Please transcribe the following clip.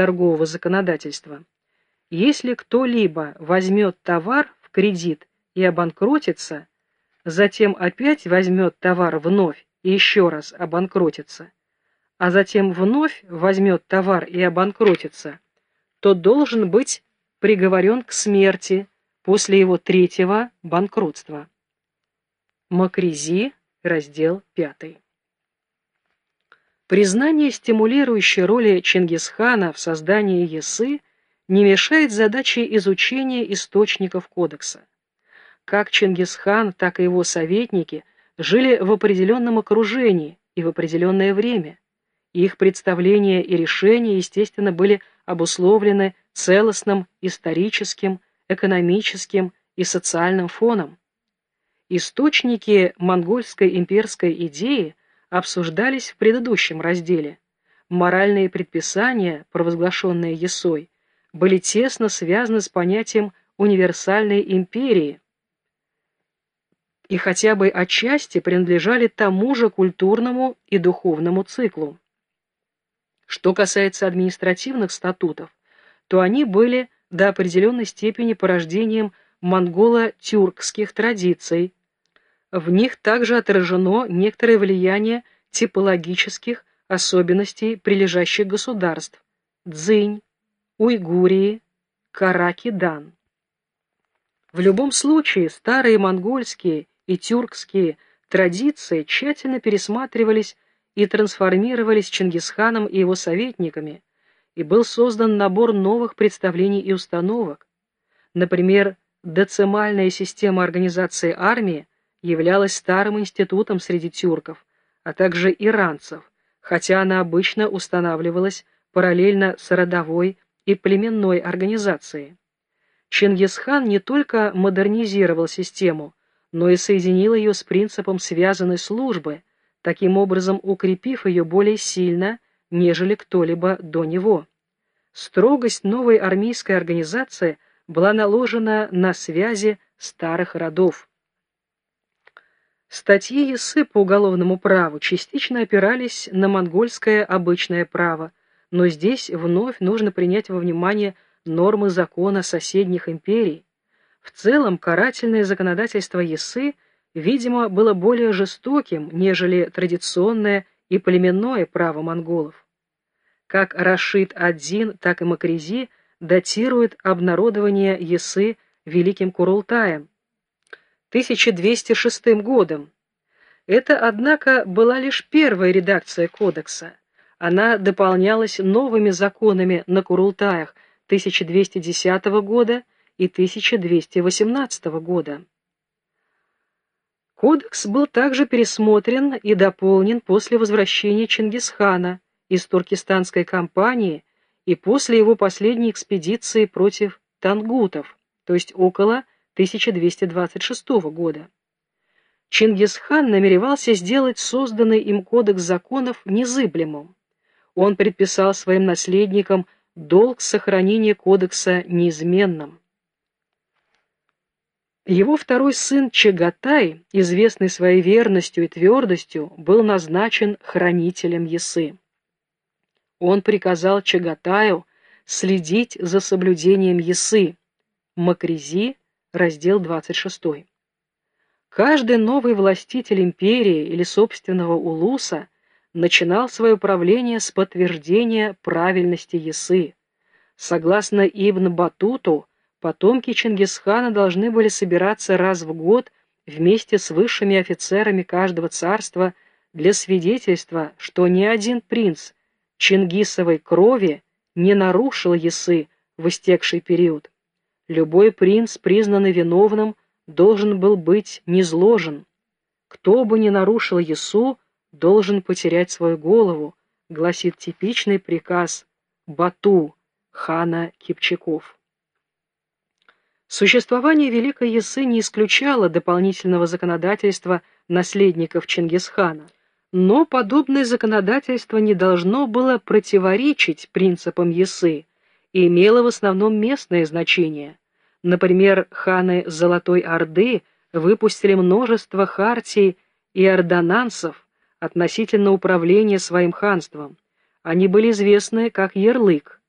торгового законодательства. Если кто-либо возьмет товар в кредит и обанкротится, затем опять возьмет товар вновь и еще раз обанкротится, а затем вновь возьмет товар и обанкротится, то должен быть приговорен к смерти после его третьего банкротства. Макризи, раздел 5. Признание стимулирующей роли Чингисхана в создании Ясы не мешает задаче изучения источников кодекса. Как Чингисхан, так и его советники жили в определенном окружении и в определенное время. Их представления и решения, естественно, были обусловлены целостным историческим, экономическим и социальным фоном. Источники монгольской имперской идеи обсуждались в предыдущем разделе. Моральные предписания, провозглашенные Есой, были тесно связаны с понятием универсальной империи и хотя бы отчасти принадлежали тому же культурному и духовному циклу. Что касается административных статутов, то они были до определенной степени порождением монголо-тюркских традиций. В них также отражено некоторое влияние типологических особенностей прилежащих государств – Дзынь, Уйгурии, Караки-Дан. В любом случае старые монгольские и тюркские традиции тщательно пересматривались и трансформировались Чингисханом и его советниками, и был создан набор новых представлений и установок. Например, децимальная система организации армии являлась старым институтом среди тюрков, а также иранцев, хотя она обычно устанавливалась параллельно с родовой и племенной организацией. Чингисхан не только модернизировал систему, но и соединил ее с принципом связанной службы, таким образом укрепив ее более сильно, нежели кто-либо до него. Строгость новой армейской организации была наложена на связи старых родов. Статьи Ясы по уголовному праву частично опирались на монгольское обычное право, но здесь вновь нужно принять во внимание нормы закона соседних империй. В целом карательное законодательство Ясы, видимо, было более жестоким, нежели традиционное и племенное право монголов. Как Рашид Аддин, так и Макризи датируют обнародование Ясы Великим Курултаем, 1206 годом. Это, однако, была лишь первая редакция кодекса. Она дополнялась новыми законами на Курултаях 1210 года и 1218 года. Кодекс был также пересмотрен и дополнен после возвращения Чингисхана из туркестанской кампании и после его последней экспедиции против тангутов, то есть около 1226 года. Чингисхан намеревался сделать созданный им кодекс законов незыблемым. Он предписал своим наследникам долг сохранения кодекса неизменным. Его второй сын Чагатай, известный своей верностью и твердостью, был назначен хранителем Ясы. Он приказал Чагатаю следить за соблюдением Ясы. Макризи, раздел 26. Каждый новый властитель империи или собственного улуса начинал свое правление с подтверждения правильности Ясы. Согласно Ибн Батуту, потомки Чингисхана должны были собираться раз в год вместе с высшими офицерами каждого царства для свидетельства, что ни один принц Чингисовой крови не нарушил Ясы в истекший период. Любой принц, признанный виновным, должен был быть низложен. Кто бы ни нарушил Ясу, должен потерять свою голову, гласит типичный приказ Бату, хана Кипчаков. Существование Великой Ясы не исключало дополнительного законодательства наследников Чингисхана, но подобное законодательство не должно было противоречить принципам Ясы и имело в основном местное значение. Например, ханы Золотой Орды выпустили множество хартий и ордонансов, относительно управления своим ханством. Они были известны как ярлык.